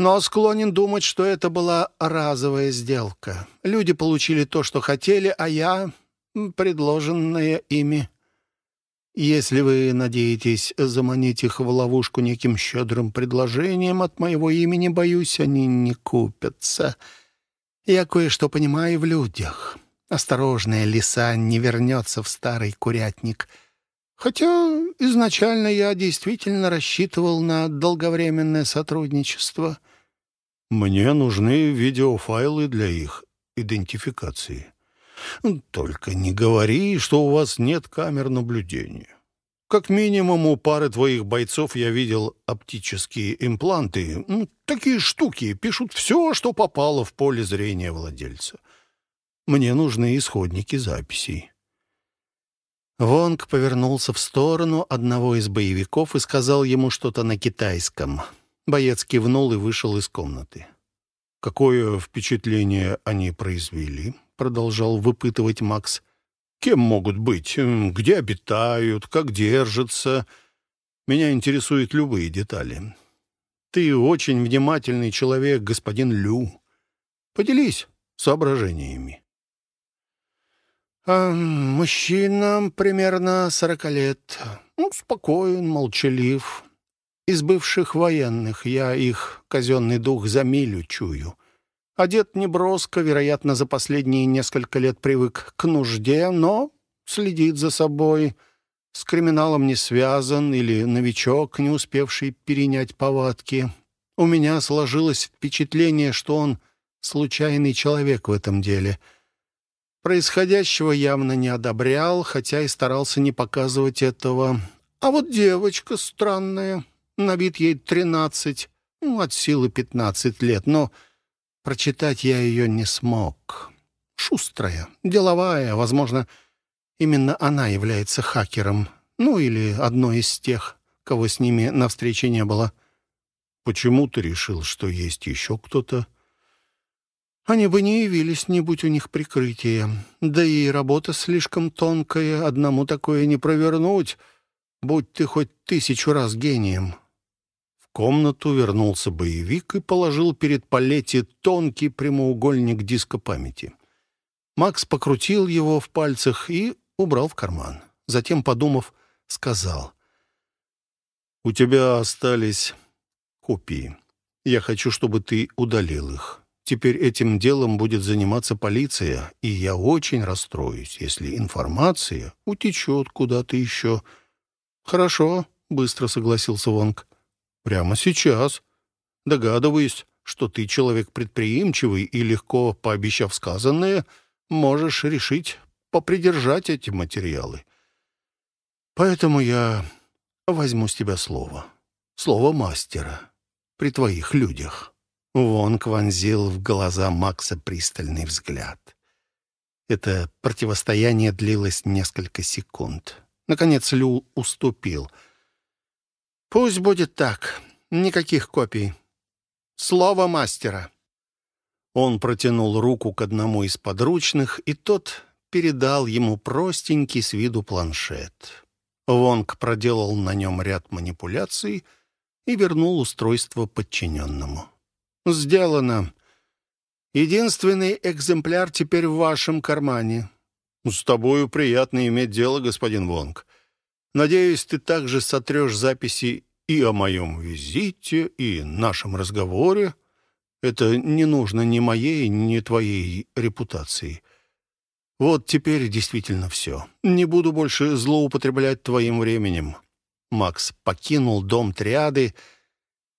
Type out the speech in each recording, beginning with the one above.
Но склонен думать, что это была разовая сделка. Люди получили то, что хотели, а я — предложенное ими. Если вы надеетесь заманить их в ловушку неким щедрым предложением от моего имени, боюсь, они не купятся. Я кое-что понимаю в людях. Осторожная лиса не вернется в старый курятник. Хотя изначально я действительно рассчитывал на долговременное сотрудничество. Мне нужны видеофайлы для их идентификации. Только не говори, что у вас нет камер наблюдения. Как минимум у пары твоих бойцов я видел оптические импланты. Ну, такие штуки пишут все, что попало в поле зрения владельца. Мне нужны исходники записей. Вонг повернулся в сторону одного из боевиков и сказал ему что-то на китайском. Боец кивнул и вышел из комнаты. «Какое впечатление они произвели?» — продолжал выпытывать Макс. Кем могут быть? Где обитают? Как держатся? Меня интересуют любые детали. Ты очень внимательный человек, господин Лю. Поделись соображениями. А, мужчина примерно сорока лет. Ну, спокоен, молчалив. Из бывших военных я их казенный дух за милю чую. Одет неброско, вероятно, за последние несколько лет привык к нужде, но следит за собой. С криминалом не связан или новичок, не успевший перенять повадки. У меня сложилось впечатление, что он случайный человек в этом деле. Происходящего явно не одобрял, хотя и старался не показывать этого. А вот девочка странная, на вид ей тринадцать, ну, от силы пятнадцать лет, но Прочитать я ее не смог. Шустрая, деловая, возможно, именно она является хакером. Ну, или одной из тех, кого с ними на встрече не было. Почему ты решил, что есть еще кто-то? Они бы не явились, не будь у них прикрытия. Да и работа слишком тонкая, одному такое не провернуть, будь ты хоть тысячу раз гением комнату вернулся боевик и положил перед Палетти тонкий прямоугольник диска памяти. Макс покрутил его в пальцах и убрал в карман. Затем, подумав, сказал. «У тебя остались копии. Я хочу, чтобы ты удалил их. Теперь этим делом будет заниматься полиция, и я очень расстроюсь, если информация утечет куда-то еще». «Хорошо», — быстро согласился Вонг. Прямо сейчас. Догадываюсь, что ты человек предприимчивый и легко, пообещав сказанное, можешь решить попридержать эти материалы. Поэтому я возьму с тебя слово. Слово мастера. При твоих людях. Вонг вонзил в глаза Макса пристальный взгляд. Это противостояние длилось несколько секунд. Наконец Лю уступил — Пусть будет так. Никаких копий. Слово мастера. Он протянул руку к одному из подручных, и тот передал ему простенький с виду планшет. Вонг проделал на нем ряд манипуляций и вернул устройство подчиненному. «Сделано. Единственный экземпляр теперь в вашем кармане». «С тобою приятно иметь дело, господин Вонг. Надеюсь, ты также сотрешь записи и о моем визите, и нашем разговоре. Это не нужно ни моей, ни твоей репутации. Вот теперь действительно все. Не буду больше злоупотреблять твоим временем». Макс покинул дом триады,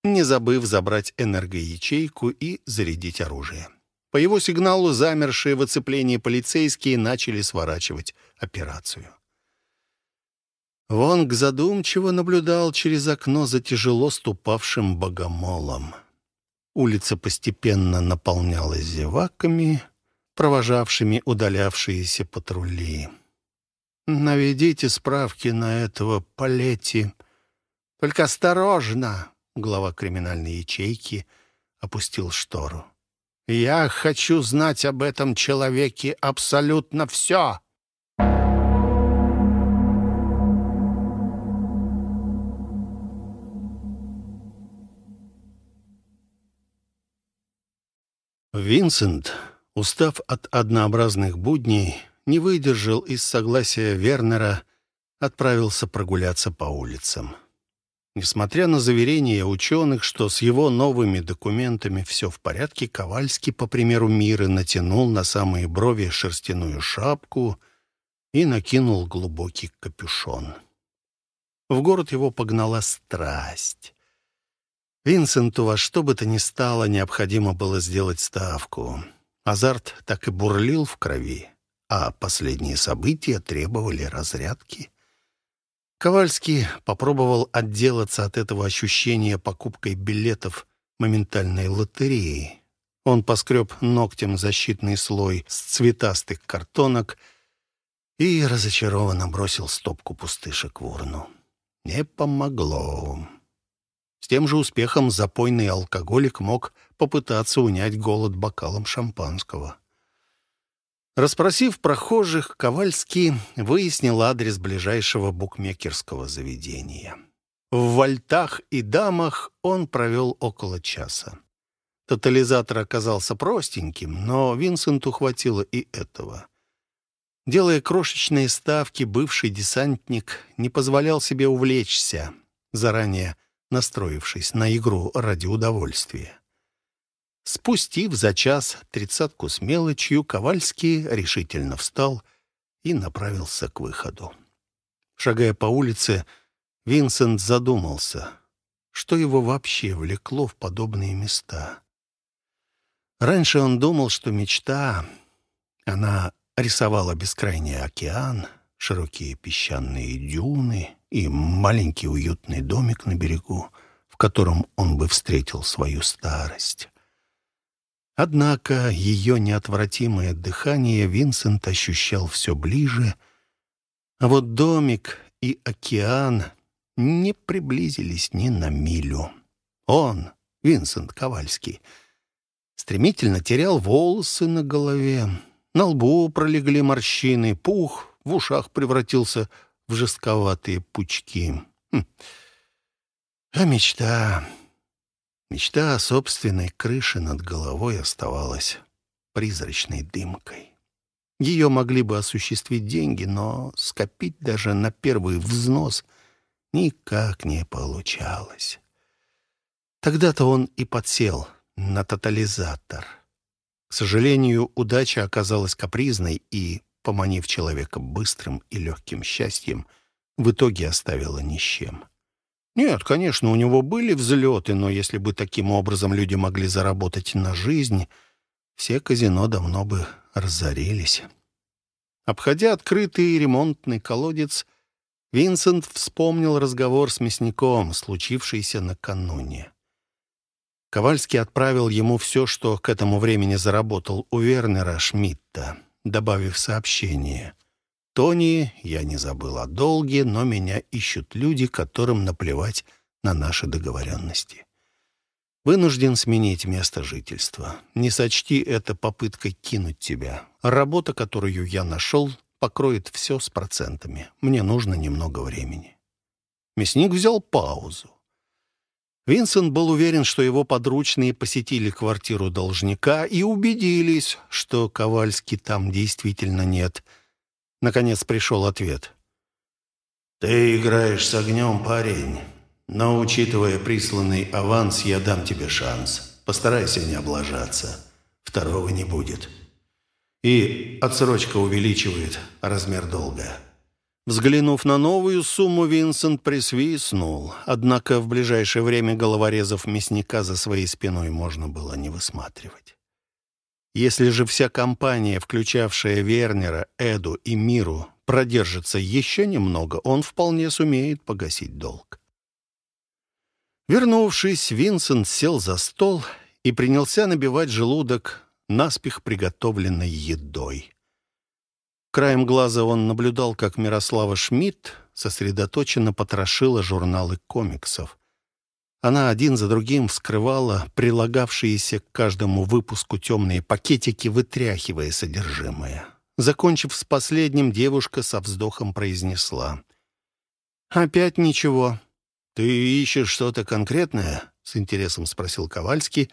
не забыв забрать энергоячейку и зарядить оружие. По его сигналу замершие в оцеплении полицейские начали сворачивать операцию. Вонг задумчиво наблюдал через окно за тяжело ступавшим богомолом. Улица постепенно наполнялась зеваками, провожавшими удалявшиеся патрули. «Наведите справки на этого Палетти. Только осторожно!» — глава криминальной ячейки опустил штору. «Я хочу знать об этом человеке абсолютно все!» Винсент, устав от однообразных будней, не выдержал из согласия Вернера, отправился прогуляться по улицам. Несмотря на заверения ученых, что с его новыми документами все в порядке, Ковальский, по примеру Миры, натянул на самые брови шерстяную шапку и накинул глубокий капюшон. В город его погнала страсть. Винсенту во что бы то ни стало необходимо было сделать ставку. Азарт так и бурлил в крови, а последние события требовали разрядки. Ковальский попробовал отделаться от этого ощущения покупкой билетов моментальной лотереи. Он поскреб ногтем защитный слой с цветастых картонок и разочарованно бросил стопку пустышек в урну. Не помогло. С тем же успехом запойный алкоголик мог попытаться унять голод бокалом шампанского. Расспросив прохожих, Ковальский выяснил адрес ближайшего букмекерского заведения. В вольтах и дамах он провел около часа. Тотализатор оказался простеньким, но Винсенту хватило и этого. Делая крошечные ставки, бывший десантник не позволял себе увлечься, заранее настроившись на игру ради удовольствия. Спустив за час тридцатку с мелочью, Ковальский решительно встал и направился к выходу. Шагая по улице, Винсент задумался, что его вообще влекло в подобные места. Раньше он думал, что мечта, она рисовала бескрайний океан, широкие песчаные дюны и маленький уютный домик на берегу, в котором он бы встретил свою старость. Однако ее неотвратимое дыхание Винсент ощущал все ближе, а вот домик и океан не приблизились ни на милю. Он, Винсент Ковальский, стремительно терял волосы на голове, на лбу пролегли морщины, пух в ушах превратился в жестковатые пучки. Хм. А мечта... Мечта о собственной крыше над головой оставалась призрачной дымкой. Ее могли бы осуществить деньги, но скопить даже на первый взнос никак не получалось. Тогда-то он и подсел на тотализатор — к сожалению, удача оказалась капризной и, поманив человека быстрым и легким счастьем, в итоге оставила ни с чем. Нет, конечно, у него были взлеты, но если бы таким образом люди могли заработать на жизнь, все казино давно бы разорились. Обходя открытый ремонтный колодец, Винсент вспомнил разговор с мясником, случившийся накануне. Ковальский отправил ему все, что к этому времени заработал у Вернера Шмидта, добавив сообщение. «Тони, я не забыл о долге, но меня ищут люди, которым наплевать на наши договоренности. Вынужден сменить место жительства. Не сочти это попыткой кинуть тебя. Работа, которую я нашел, покроет все с процентами. Мне нужно немного времени». Мясник взял паузу. Винсент был уверен, что его подручные посетили квартиру должника и убедились, что Ковальски там действительно нет. Наконец пришел ответ. «Ты играешь с огнем, парень, но, учитывая присланный аванс, я дам тебе шанс. Постарайся не облажаться. Второго не будет. И отсрочка увеличивает размер долга». Взглянув на новую сумму, Винсент присвистнул. Однако в ближайшее время головорезов мясника за своей спиной можно было не высматривать. Если же вся компания, включавшая Вернера, Эду и Миру, продержится еще немного, он вполне сумеет погасить долг. Вернувшись, Винсент сел за стол и принялся набивать желудок наспех приготовленной едой. Краем глаза он наблюдал, как Мирослава Шмидт сосредоточенно потрошила журналы комиксов. Она один за другим вскрывала прилагавшиеся к каждому выпуску темные пакетики, вытряхивая содержимое. Закончив с последним, девушка со вздохом произнесла. «Опять ничего». «Ты ищешь что-то конкретное?» — с интересом спросил Ковальский,